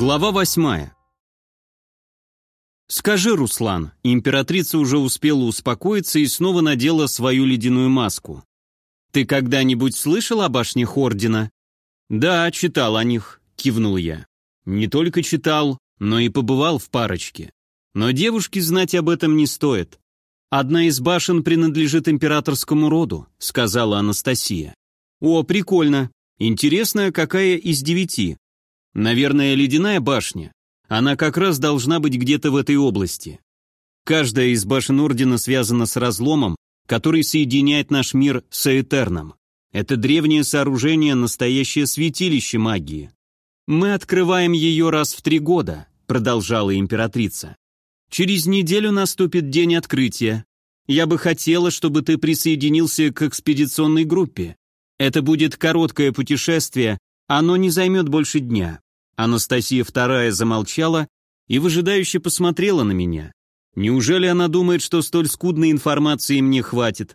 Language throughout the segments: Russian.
Глава восьмая. «Скажи, Руслан», императрица уже успела успокоиться и снова надела свою ледяную маску. «Ты когда-нибудь слышал о башнях Ордена?» «Да, читал о них», — кивнул я. «Не только читал, но и побывал в парочке. Но девушке знать об этом не стоит. Одна из башен принадлежит императорскому роду», — сказала Анастасия. «О, прикольно. Интересно, какая из девяти?» «Наверное, ледяная башня. Она как раз должна быть где-то в этой области. Каждая из башен Ордена связана с разломом, который соединяет наш мир с Этерном. Это древнее сооружение – настоящее святилище магии. «Мы открываем ее раз в три года», – продолжала императрица. «Через неделю наступит день открытия. Я бы хотела, чтобы ты присоединился к экспедиционной группе. Это будет короткое путешествие, оно не займет больше дня. Анастасия вторая замолчала и выжидающе посмотрела на меня. Неужели она думает, что столь скудной информации мне хватит?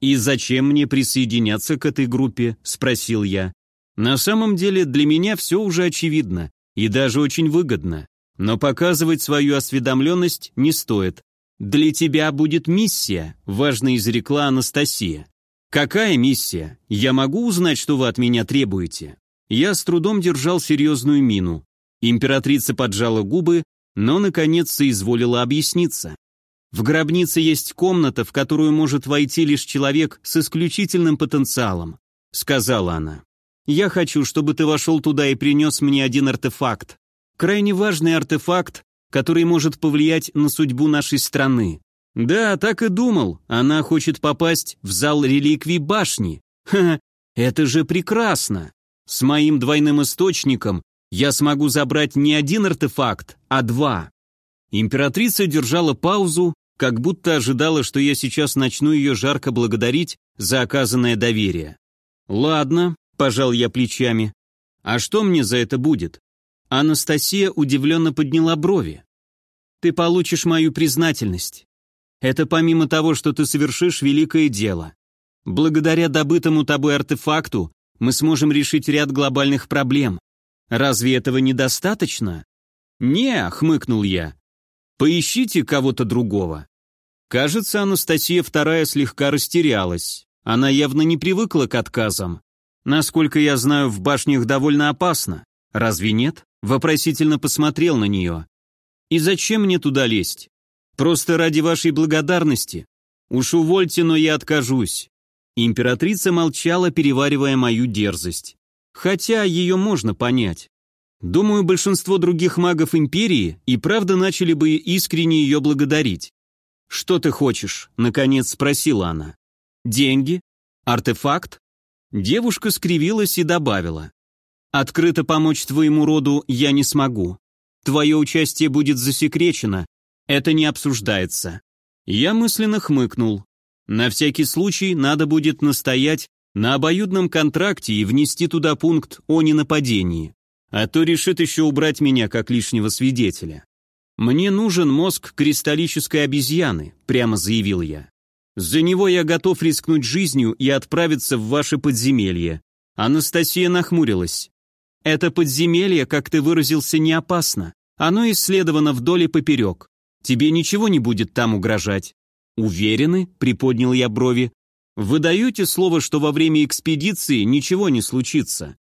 «И зачем мне присоединяться к этой группе?» – спросил я. «На самом деле для меня все уже очевидно и даже очень выгодно, но показывать свою осведомленность не стоит. Для тебя будет миссия», – важно изрекла Анастасия. «Какая миссия? Я могу узнать, что вы от меня требуете?» Я с трудом держал серьезную мину. Императрица поджала губы, но, наконец, соизволила объясниться. В гробнице есть комната, в которую может войти лишь человек с исключительным потенциалом, сказала она. Я хочу, чтобы ты вошел туда и принес мне один артефакт. Крайне важный артефакт, который может повлиять на судьбу нашей страны. Да, так и думал. Она хочет попасть в зал реликвий башни. Ха, это же прекрасно. С моим двойным источником я смогу забрать не один артефакт, а два. Императрица держала паузу, как будто ожидала, что я сейчас начну ее жарко благодарить за оказанное доверие. «Ладно», — пожал я плечами. «А что мне за это будет?» Анастасия удивленно подняла брови. «Ты получишь мою признательность. Это помимо того, что ты совершишь великое дело. Благодаря добытому тобой артефакту мы сможем решить ряд глобальных проблем. Разве этого недостаточно? Не, хмыкнул я. Поищите кого-то другого. Кажется, Анастасия вторая слегка растерялась. Она явно не привыкла к отказам. Насколько я знаю, в башнях довольно опасно. Разве нет? Вопросительно посмотрел на нее. И зачем мне туда лезть? Просто ради вашей благодарности. Уж увольте, но я откажусь. Императрица молчала, переваривая мою дерзость. Хотя ее можно понять. Думаю, большинство других магов Империи и правда начали бы искренне ее благодарить. «Что ты хочешь?» — наконец спросила она. «Деньги? Артефакт?» Девушка скривилась и добавила. «Открыто помочь твоему роду я не смогу. Твое участие будет засекречено. Это не обсуждается». Я мысленно хмыкнул. На всякий случай надо будет настоять на обоюдном контракте и внести туда пункт о ненападении. А то решит еще убрать меня как лишнего свидетеля. «Мне нужен мозг кристаллической обезьяны», — прямо заявил я. «За него я готов рискнуть жизнью и отправиться в ваше подземелье». Анастасия нахмурилась. «Это подземелье, как ты выразился, не опасно. Оно исследовано вдоль и поперек. Тебе ничего не будет там угрожать. «Уверены?» — приподнял я брови. «Вы даете слово, что во время экспедиции ничего не случится?»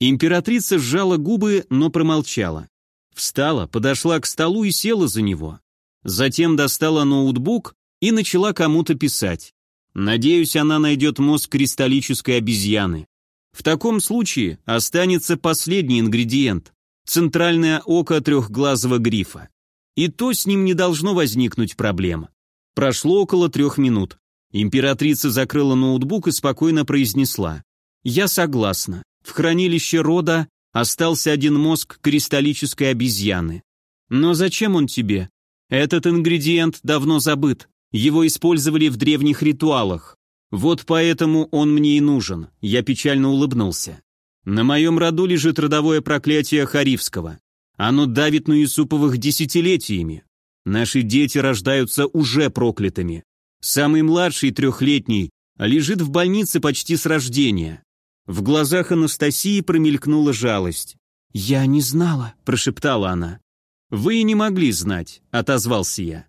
Императрица сжала губы, но промолчала. Встала, подошла к столу и села за него. Затем достала ноутбук и начала кому-то писать. Надеюсь, она найдет мозг кристаллической обезьяны. В таком случае останется последний ингредиент – центральное око трехглазого грифа. И то с ним не должно возникнуть проблем. Прошло около трех минут. Императрица закрыла ноутбук и спокойно произнесла. «Я согласна. В хранилище рода остался один мозг кристаллической обезьяны. Но зачем он тебе? Этот ингредиент давно забыт. Его использовали в древних ритуалах. Вот поэтому он мне и нужен. Я печально улыбнулся. На моем роду лежит родовое проклятие Харивского. Оно давит на Юсуповых десятилетиями. Наши дети рождаются уже проклятыми. Самый младший, трехлетний, лежит в больнице почти с рождения. В глазах Анастасии промелькнула жалость. «Я не знала», — прошептала она. «Вы и не могли знать», — отозвался я.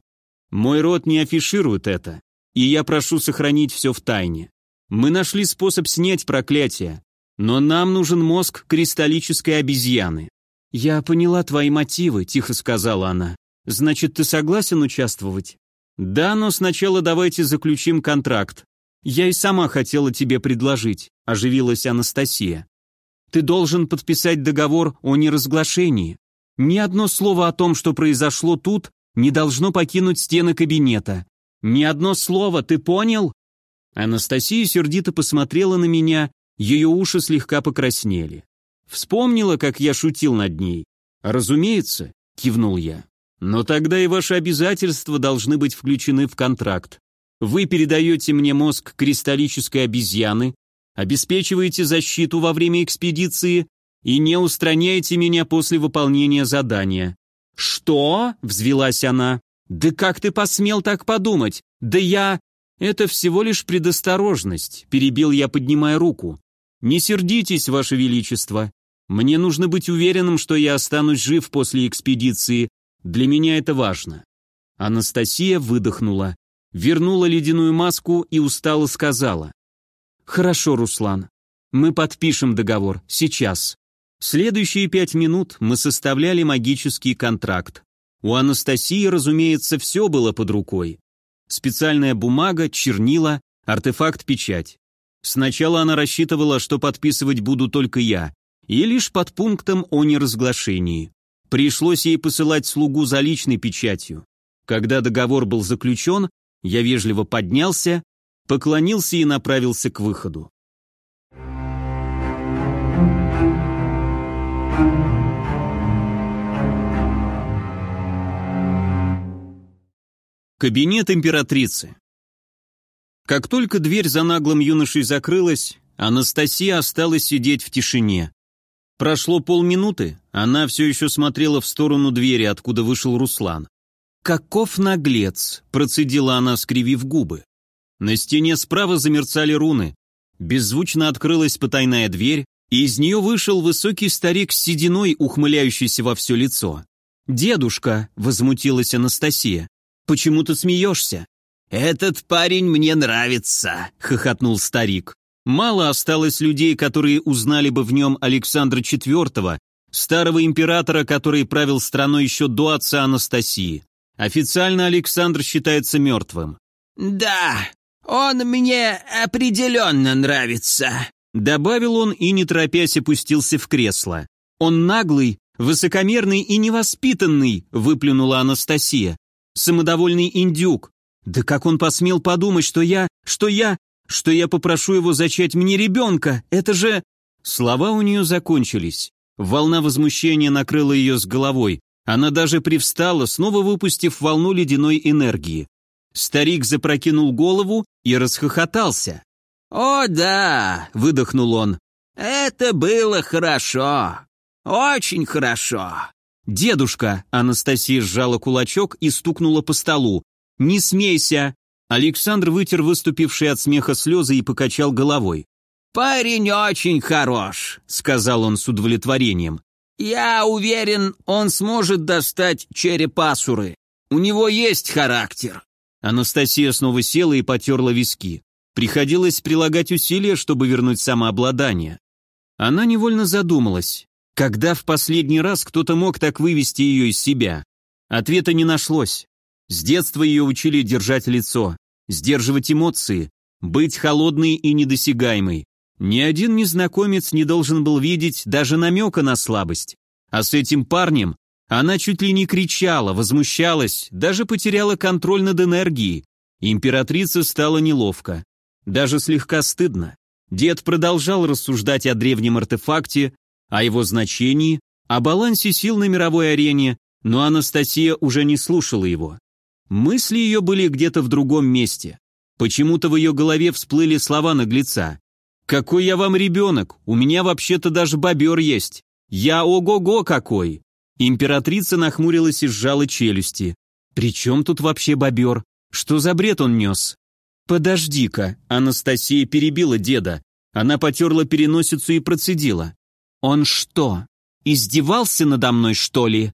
«Мой род не афиширует это, и я прошу сохранить все в тайне. Мы нашли способ снять проклятие, но нам нужен мозг кристаллической обезьяны». «Я поняла твои мотивы», — тихо сказала она. «Значит, ты согласен участвовать?» «Да, но сначала давайте заключим контракт. Я и сама хотела тебе предложить», — оживилась Анастасия. «Ты должен подписать договор о неразглашении. Ни одно слово о том, что произошло тут, не должно покинуть стены кабинета. Ни одно слово, ты понял?» Анастасия сердито посмотрела на меня, ее уши слегка покраснели. Вспомнила, как я шутил над ней. «Разумеется», — кивнул я. «Но тогда и ваши обязательства должны быть включены в контракт. Вы передаете мне мозг кристаллической обезьяны, обеспечиваете защиту во время экспедиции и не устраняете меня после выполнения задания». «Что?» — взвелась она. «Да как ты посмел так подумать? Да я...» «Это всего лишь предосторожность», — перебил я, поднимая руку. «Не сердитесь, Ваше Величество. Мне нужно быть уверенным, что я останусь жив после экспедиции. Для меня это важно». Анастасия выдохнула, вернула ледяную маску и устало сказала. «Хорошо, Руслан. Мы подпишем договор. Сейчас». Следующие пять минут мы составляли магический контракт. У Анастасии, разумеется, все было под рукой. Специальная бумага, чернила, артефакт-печать. Сначала она рассчитывала, что подписывать буду только я, и лишь под пунктом о неразглашении. Пришлось ей посылать слугу за личной печатью. Когда договор был заключен, я вежливо поднялся, поклонился и направился к выходу. Кабинет императрицы. Как только дверь за наглым юношей закрылась, Анастасия осталась сидеть в тишине. Прошло полминуты, она все еще смотрела в сторону двери, откуда вышел Руслан. «Каков наглец!» – процедила она, скривив губы. На стене справа замерцали руны. Беззвучно открылась потайная дверь, и из нее вышел высокий старик с сединой, ухмыляющийся во все лицо. «Дедушка!» – возмутилась Анастасия. «Почему ты смеешься?» «Этот парень мне нравится», — хохотнул старик. Мало осталось людей, которые узнали бы в нем Александра IV, старого императора, который правил страной еще до отца Анастасии. Официально Александр считается мертвым. «Да, он мне определенно нравится», — добавил он и, не торопясь, опустился в кресло. «Он наглый, высокомерный и невоспитанный», — выплюнула Анастасия. «Самодовольный индюк. Да как он посмел подумать, что я... что я... что я попрошу его зачать мне ребенка? Это же...» Слова у нее закончились. Волна возмущения накрыла ее с головой. Она даже привстала, снова выпустив волну ледяной энергии. Старик запрокинул голову и расхохотался. «О да!» — выдохнул он. «Это было хорошо. Очень хорошо». «Дедушка!» — Анастасия сжала кулачок и стукнула по столу. «Не смейся!» Александр вытер выступившие от смеха слезы и покачал головой. «Парень очень хорош», — сказал он с удовлетворением. «Я уверен, он сможет достать черепасуры. У него есть характер». Анастасия снова села и потерла виски. Приходилось прилагать усилия, чтобы вернуть самообладание. Она невольно задумалась, когда в последний раз кто-то мог так вывести ее из себя. Ответа не нашлось. С детства ее учили держать лицо, сдерживать эмоции, быть холодной и недосягаемой. Ни один незнакомец не должен был видеть даже намека на слабость. А с этим парнем она чуть ли не кричала, возмущалась, даже потеряла контроль над энергией. Императрица стала неловко. Даже слегка стыдно. Дед продолжал рассуждать о древнем артефакте, о его значении, о балансе сил на мировой арене, но Анастасия уже не слушала его. Мысли ее были где-то в другом месте. Почему-то в ее голове всплыли слова наглеца. «Какой я вам ребенок? У меня вообще-то даже бобер есть. Я ого-го какой!» Императрица нахмурилась и сжала челюсти. «При чем тут вообще бобер? Что за бред он нес?» «Подожди-ка», Анастасия перебила деда. Она потерла переносицу и процедила. «Он что, Издевался надо мной, что ли?»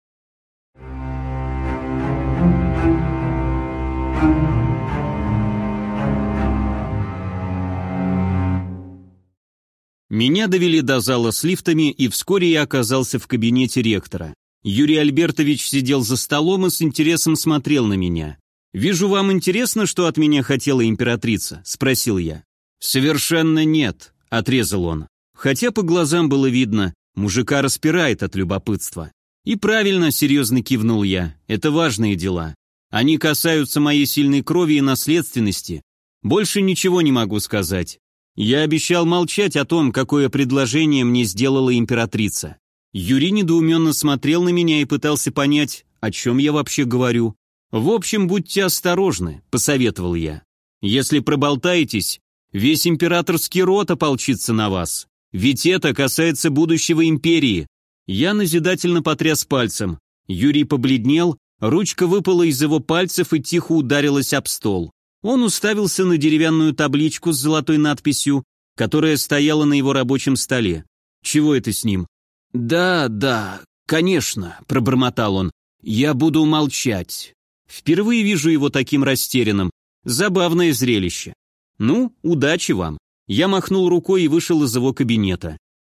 Меня довели до зала с лифтами, и вскоре я оказался в кабинете ректора. Юрий Альбертович сидел за столом и с интересом смотрел на меня. «Вижу, вам интересно, что от меня хотела императрица?» – спросил я. «Совершенно нет», – отрезал он. Хотя по глазам было видно, мужика распирает от любопытства. «И правильно», – серьезно кивнул я, – «это важные дела. Они касаются моей сильной крови и наследственности. Больше ничего не могу сказать. Я обещал молчать о том, какое предложение мне сделала императрица. Юрий недоуменно смотрел на меня и пытался понять, о чем я вообще говорю. «В общем, будьте осторожны», — посоветовал я. «Если проболтаетесь, весь императорский род ополчится на вас. Ведь это касается будущего империи». Я назидательно потряс пальцем. Юрий побледнел, ручка выпала из его пальцев и тихо ударилась об стол. Он уставился на деревянную табличку с золотой надписью, которая стояла на его рабочем столе. Чего это с ним? «Да, да, конечно», — пробормотал он. «Я буду молчать». Впервые вижу его таким растерянным. Забавное зрелище. Ну, удачи вам. Я махнул рукой и вышел из его кабинета.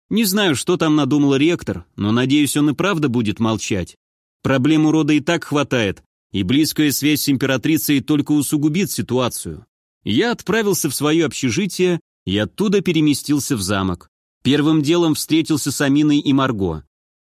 Не знаю, что там надумал ректор, но надеюсь, он и правда будет молчать. Проблему рода и так хватает, и близкая связь с императрицей только усугубит ситуацию. Я отправился в свое общежитие и оттуда переместился в замок. Первым делом встретился с Аминой и Марго.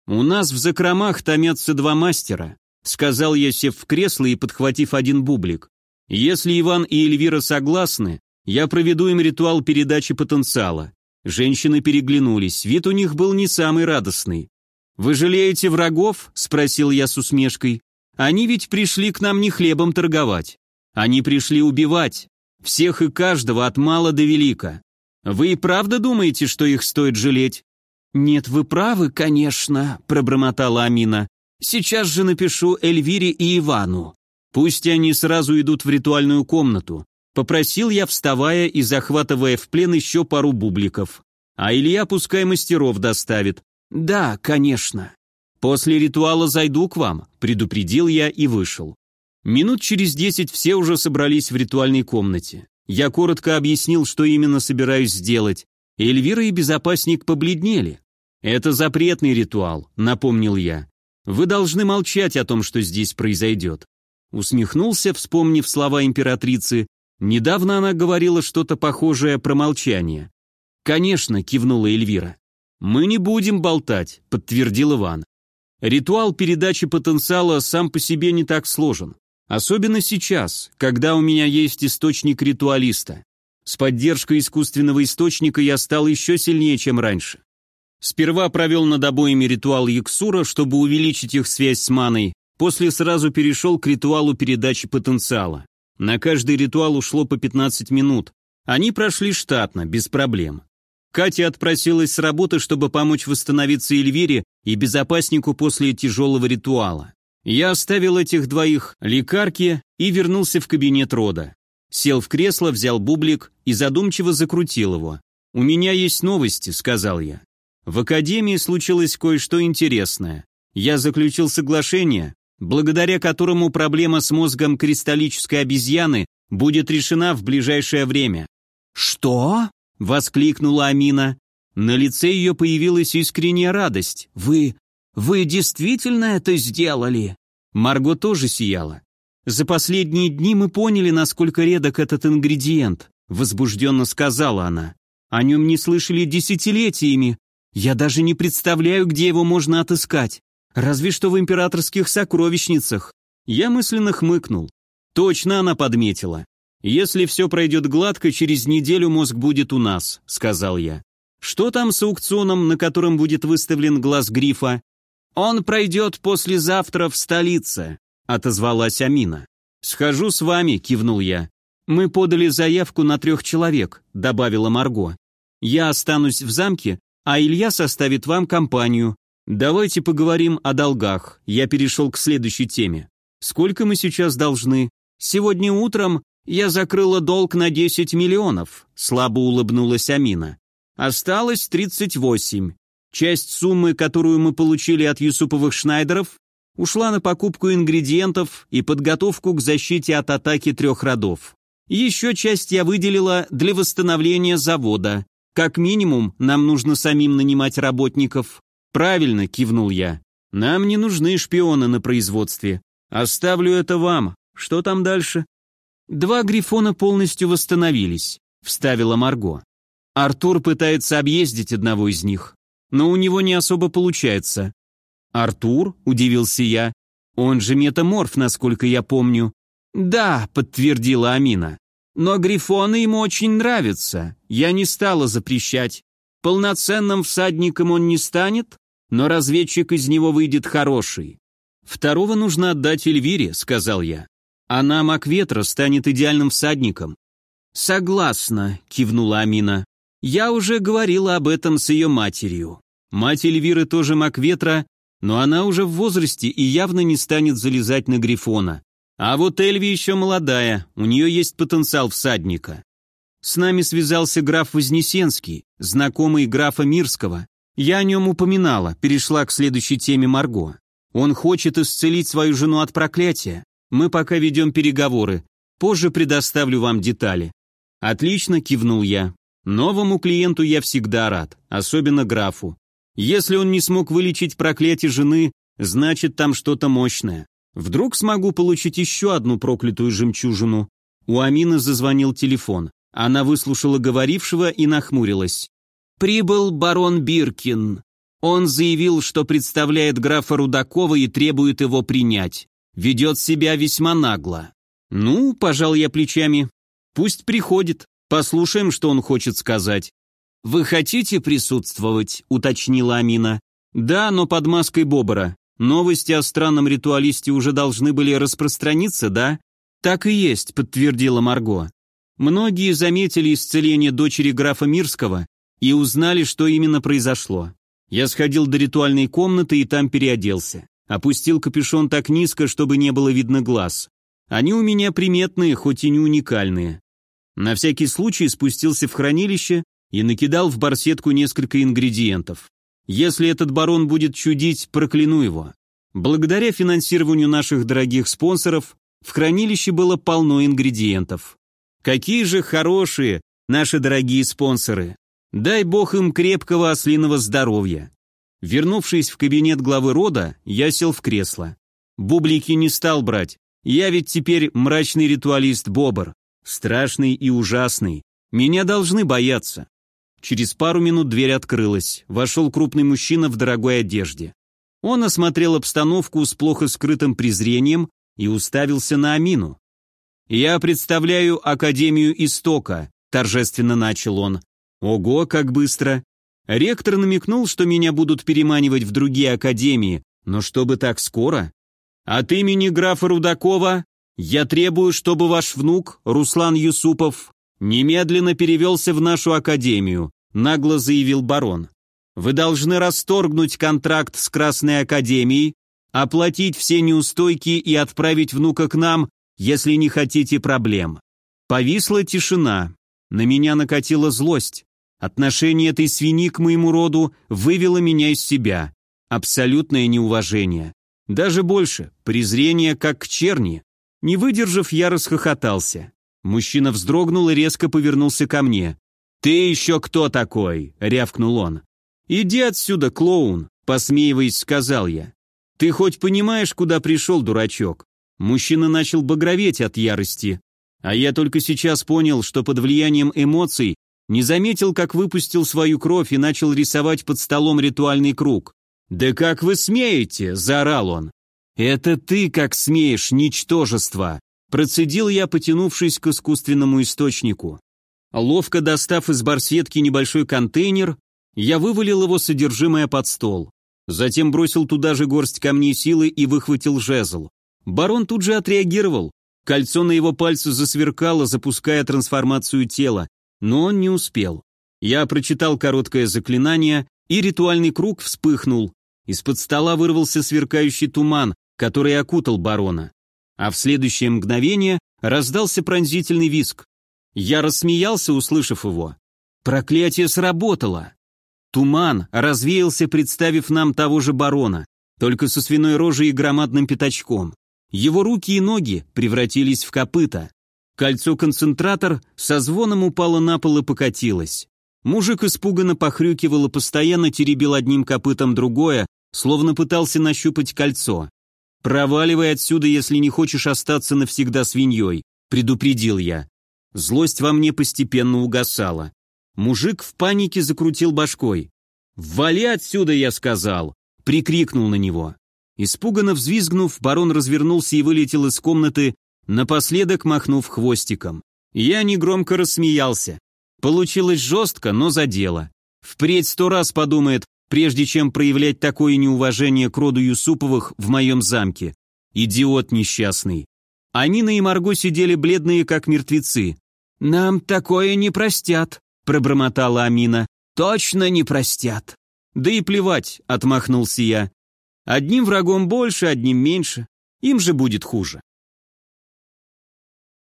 «У нас в закромах томятся два мастера», — сказал я, сев в кресло и подхватив один бублик. «Если Иван и Эльвира согласны, я проведу им ритуал передачи потенциала». Женщины переглянулись, вид у них был не самый радостный. «Вы жалеете врагов?» — спросил я с усмешкой. Они ведь пришли к нам не хлебом торговать. Они пришли убивать. Всех и каждого от мала до велика. Вы и правда думаете, что их стоит жалеть? Нет, вы правы, конечно, пробормотала Амина. Сейчас же напишу Эльвире и Ивану. Пусть они сразу идут в ритуальную комнату. Попросил я, вставая и захватывая в плен еще пару бубликов. А Илья пускай мастеров доставит. Да, конечно. «После ритуала зайду к вам», — предупредил я и вышел. Минут через десять все уже собрались в ритуальной комнате. Я коротко объяснил, что именно собираюсь сделать. Эльвира и безопасник побледнели. «Это запретный ритуал», — напомнил я. «Вы должны молчать о том, что здесь произойдет». Усмехнулся, вспомнив слова императрицы. Недавно она говорила что-то похожее про молчание. «Конечно», — кивнула Эльвира. «Мы не будем болтать», — подтвердил Иван. Ритуал передачи потенциала сам по себе не так сложен. Особенно сейчас, когда у меня есть источник ритуалиста. С поддержкой искусственного источника я стал еще сильнее, чем раньше. Сперва провел над обоими ритуал Яксура, чтобы увеличить их связь с маной, после сразу перешел к ритуалу передачи потенциала. На каждый ритуал ушло по 15 минут. Они прошли штатно, без проблем. Катя отпросилась с работы, чтобы помочь восстановиться Эльвире и безопаснику после тяжелого ритуала. Я оставил этих двоих лекарки и вернулся в кабинет рода. Сел в кресло, взял бублик и задумчиво закрутил его. «У меня есть новости», — сказал я. В академии случилось кое-что интересное. Я заключил соглашение, благодаря которому проблема с мозгом кристаллической обезьяны будет решена в ближайшее время. «Что?» — воскликнула Амина. На лице ее появилась искренняя радость. «Вы... вы действительно это сделали?» Марго тоже сияла. «За последние дни мы поняли, насколько редок этот ингредиент», — возбужденно сказала она. «О нем не слышали десятилетиями. Я даже не представляю, где его можно отыскать. Разве что в императорских сокровищницах». Я мысленно хмыкнул. Точно она подметила. «Если все пройдет гладко, через неделю мозг будет у нас», — сказал я. «Что там с аукционом, на котором будет выставлен глаз грифа?» «Он пройдет послезавтра в столице», — отозвалась Амина. «Схожу с вами», — кивнул я. «Мы подали заявку на трех человек», — добавила Марго. «Я останусь в замке, а Илья составит вам компанию. Давайте поговорим о долгах». Я перешел к следующей теме. «Сколько мы сейчас должны?» «Сегодня утром «Я закрыла долг на 10 миллионов», — слабо улыбнулась Амина. «Осталось 38. Часть суммы, которую мы получили от Юсуповых Шнайдеров, ушла на покупку ингредиентов и подготовку к защите от атаки трех родов. Еще часть я выделила для восстановления завода. Как минимум, нам нужно самим нанимать работников. Правильно, кивнул я. Нам не нужны шпионы на производстве. Оставлю это вам. Что там дальше? Два грифона полностью восстановились, вставила Марго. Артур пытается объездить одного из них, но у него не особо получается. Артур, удивился я. Он же метаморф, насколько я помню. «Да», — подтвердила Амина. «Но грифоны ему очень нравятся. Я не стала запрещать. Полноценным всадником он не станет, но разведчик из него выйдет хороший. Второго нужно отдать Эльвире», — сказал я. «Она, маг ветра, станет идеальным всадником». «Согласна», — кивнула Амина. «Я уже говорила об этом с ее матерью. Мать Эльвиры тоже маг ветра, но она уже в возрасте и явно не станет залезать на Грифона. А вот Эльви еще молодая, у нее есть потенциал всадника. С нами связался граф Вознесенский, знакомый графа Мирского. Я о нем упоминала, перешла к следующей теме Марго. Он хочет исцелить свою жену от проклятия. Мы пока ведем переговоры. Позже предоставлю вам детали. Отлично, кивнул я. Новому клиенту я всегда рад, особенно графу. Если он не смог вылечить проклятие жены, значит там что-то мощное. Вдруг смогу получить еще одну проклятую жемчужину? У Амины зазвонил телефон. Она выслушала говорившего и нахмурилась. «Прибыл барон Биркин. Он заявил, что представляет графа Рудакова и требует его принять. Ведет себя весьма нагло. Ну, пожал я плечами. Пусть приходит. Послушаем, что он хочет сказать. «Вы хотите присутствовать?» — уточнила Амина. «Да, но под маской Бобора. Новости о странном ритуалисте уже должны были распространиться, да? Так и есть, подтвердила Марго. Многие заметили исцеление дочери графа Мирского и узнали, что именно произошло. Я сходил до ритуальной комнаты и там переоделся. Опустил капюшон так низко, чтобы не было видно глаз. Они у меня приметные, хоть и не уникальные. На всякий случай спустился в хранилище и накидал в барсетку несколько ингредиентов. Если этот барон будет чудить, прокляну его. Благодаря финансированию наших дорогих спонсоров в хранилище было полно ингредиентов. Какие же хорошие наши дорогие спонсоры. Дай бог им крепкого ослиного здоровья. Вернувшись в кабинет главы рода, я сел в кресло. Бублики не стал брать. Я ведь теперь мрачный ритуалист Бобр. Страшный и ужасный. Меня должны бояться. Через пару минут дверь открылась. Вошел крупный мужчина в дорогой одежде. Он осмотрел обстановку с плохо скрытым презрением и уставился на Амину. «Я представляю Академию Истока», — торжественно начал он. «Ого, как быстро!» Ректор намекнул, что меня будут переманивать в другие академии, но чтобы так скоро? От имени графа Рудакова я требую, чтобы ваш внук, Руслан Юсупов, «Немедленно перевелся в нашу академию», — нагло заявил барон. «Вы должны расторгнуть контракт с Красной Академией, оплатить все неустойки и отправить внука к нам, если не хотите проблем». Повисла тишина. На меня накатила злость. Отношение этой свиньи к моему роду вывело меня из себя. Абсолютное неуважение. Даже больше, презрение как к черни. Не выдержав, я расхохотался. Мужчина вздрогнул и резко повернулся ко мне. «Ты еще кто такой?» — рявкнул он. «Иди отсюда, клоун!» — посмеиваясь, сказал я. «Ты хоть понимаешь, куда пришел, дурачок?» Мужчина начал багроветь от ярости. А я только сейчас понял, что под влиянием эмоций не заметил, как выпустил свою кровь и начал рисовать под столом ритуальный круг. «Да как вы смеете?» – заорал он. «Это ты как смеешь, ничтожество!» Процедил я, потянувшись к искусственному источнику. Ловко достав из барсетки небольшой контейнер, я вывалил его содержимое под стол. Затем бросил туда же горсть камней силы и выхватил жезл. Барон тут же отреагировал. Кольцо на его пальце засверкало, запуская трансформацию тела, но он не успел. Я прочитал короткое заклинание, и ритуальный круг вспыхнул. Из-под стола вырвался сверкающий туман, который окутал барона а в следующее мгновение раздался пронзительный виск. Я рассмеялся, услышав его. Проклятие сработало. Туман развеялся, представив нам того же барона, только со свиной рожей и громадным пятачком. Его руки и ноги превратились в копыта. Кольцо-концентратор со звоном упало на пол и покатилось. Мужик испуганно похрюкивал и постоянно теребил одним копытом другое, словно пытался нащупать кольцо. «Проваливай отсюда, если не хочешь остаться навсегда свиньей», — предупредил я. Злость во мне постепенно угасала. Мужик в панике закрутил башкой. «Вали отсюда!» — я сказал. Прикрикнул на него. Испуганно взвизгнув, барон развернулся и вылетел из комнаты, напоследок махнув хвостиком. Я негромко рассмеялся. Получилось жестко, но задело. Впредь сто раз подумает, прежде чем проявлять такое неуважение к роду Юсуповых в моем замке. Идиот несчастный. Анина и Марго сидели бледные, как мертвецы. «Нам такое не простят», — пробормотала Амина. «Точно не простят». «Да и плевать», — отмахнулся я. «Одним врагом больше, одним меньше. Им же будет хуже».